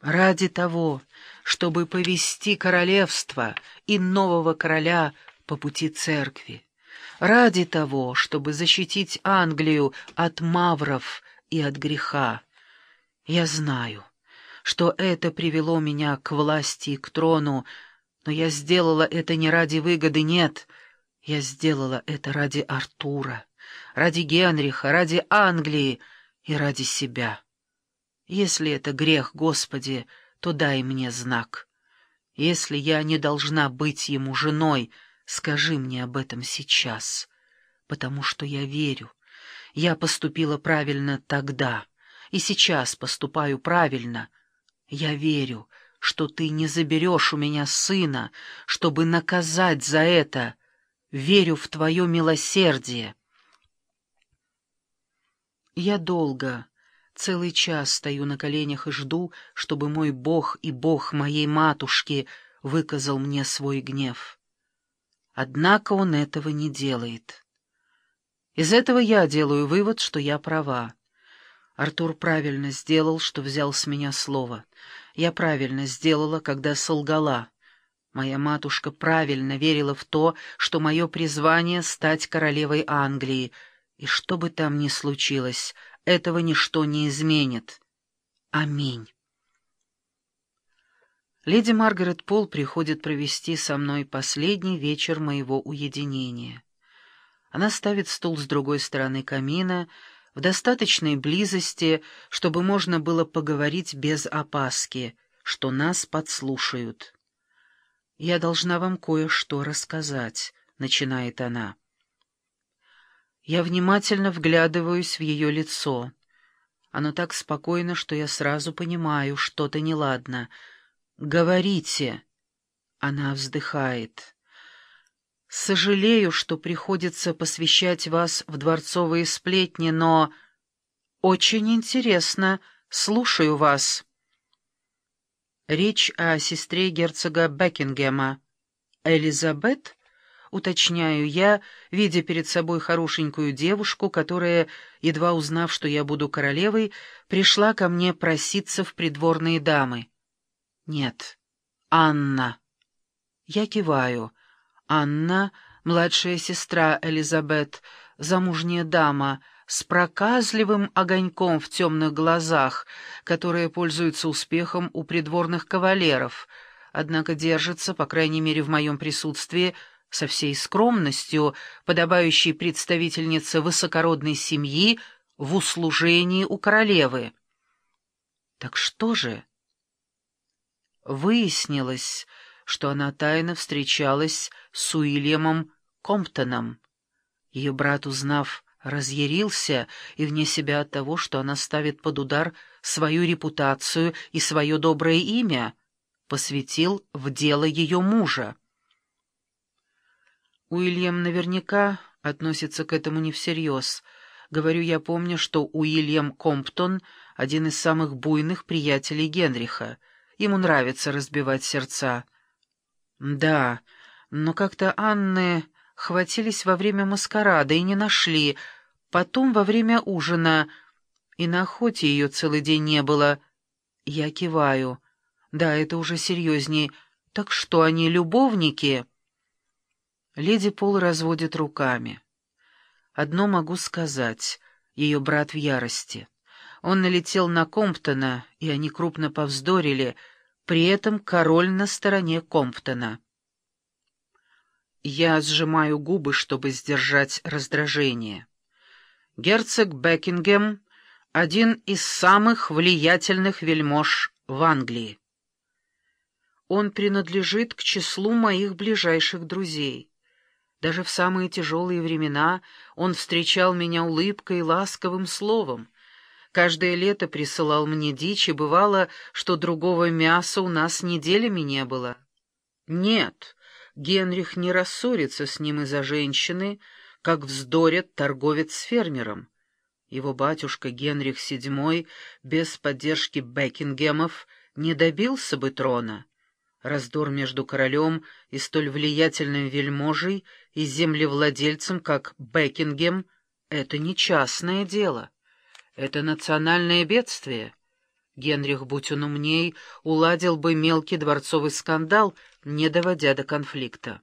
Ради того, чтобы повести королевство и нового короля по пути церкви. Ради того, чтобы защитить Англию от мавров и от греха. Я знаю, что это привело меня к власти и к трону, но я сделала это не ради выгоды, нет. Я сделала это ради Артура, ради Генриха, ради Англии и ради себя. Если это грех, Господи, то дай мне знак. Если я не должна быть ему женой, скажи мне об этом сейчас, потому что я верю. Я поступила правильно тогда, и сейчас поступаю правильно. Я верю, что ты не заберешь у меня сына, чтобы наказать за это. Верю в твое милосердие. Я долго Целый час стою на коленях и жду, чтобы мой Бог и Бог моей матушки выказал мне свой гнев. Однако он этого не делает. Из этого я делаю вывод, что я права. Артур правильно сделал, что взял с меня слово. Я правильно сделала, когда солгала. Моя матушка правильно верила в то, что мое призвание — стать королевой Англии, и что бы там ни случилось — этого ничто не изменит. Аминь. Леди Маргарет Пол приходит провести со мной последний вечер моего уединения. Она ставит стул с другой стороны камина, в достаточной близости, чтобы можно было поговорить без опаски, что нас подслушают. «Я должна вам кое-что рассказать», — начинает она. Я внимательно вглядываюсь в ее лицо. Оно так спокойно, что я сразу понимаю, что-то неладно. «Говорите!» Она вздыхает. «Сожалею, что приходится посвящать вас в дворцовые сплетни, но...» «Очень интересно. Слушаю вас». Речь о сестре герцога Бекингема. «Элизабет?» Уточняю я, видя перед собой хорошенькую девушку, которая, едва узнав, что я буду королевой, пришла ко мне проситься в придворные дамы. «Нет, Анна». Я киваю. Анна, младшая сестра Элизабет, замужняя дама, с проказливым огоньком в темных глазах, которая пользуется успехом у придворных кавалеров, однако держится, по крайней мере в моем присутствии, со всей скромностью, подобающей представительнице высокородной семьи в услужении у королевы. Так что же? Выяснилось, что она тайно встречалась с Уильямом Комптоном. Ее брат, узнав, разъярился и вне себя от того, что она ставит под удар свою репутацию и свое доброе имя, посвятил в дело ее мужа. Уильям наверняка относится к этому не всерьез. Говорю, я помню, что Уильям Комптон — один из самых буйных приятелей Генриха. Ему нравится разбивать сердца. Да, но как-то Анны хватились во время маскарада и не нашли. Потом во время ужина. И на охоте ее целый день не было. Я киваю. Да, это уже серьезней. Так что, они любовники?» Леди Пол разводит руками. Одно могу сказать, ее брат в ярости. Он налетел на Комптона, и они крупно повздорили, при этом король на стороне Комптона. Я сжимаю губы, чтобы сдержать раздражение. Герцог Бекингем — один из самых влиятельных вельмож в Англии. Он принадлежит к числу моих ближайших друзей. Даже в самые тяжелые времена он встречал меня улыбкой и ласковым словом. Каждое лето присылал мне дичь, и бывало, что другого мяса у нас неделями не было. Нет, Генрих не рассорится с ним из-за женщины, как вздорит торговец с фермером. Его батюшка Генрих VII без поддержки Бекингемов не добился бы трона. Раздор между королем и столь влиятельным вельможей и землевладельцем, как Бекингем, — это не частное дело. Это национальное бедствие. Генрих, будь он умней, уладил бы мелкий дворцовый скандал, не доводя до конфликта.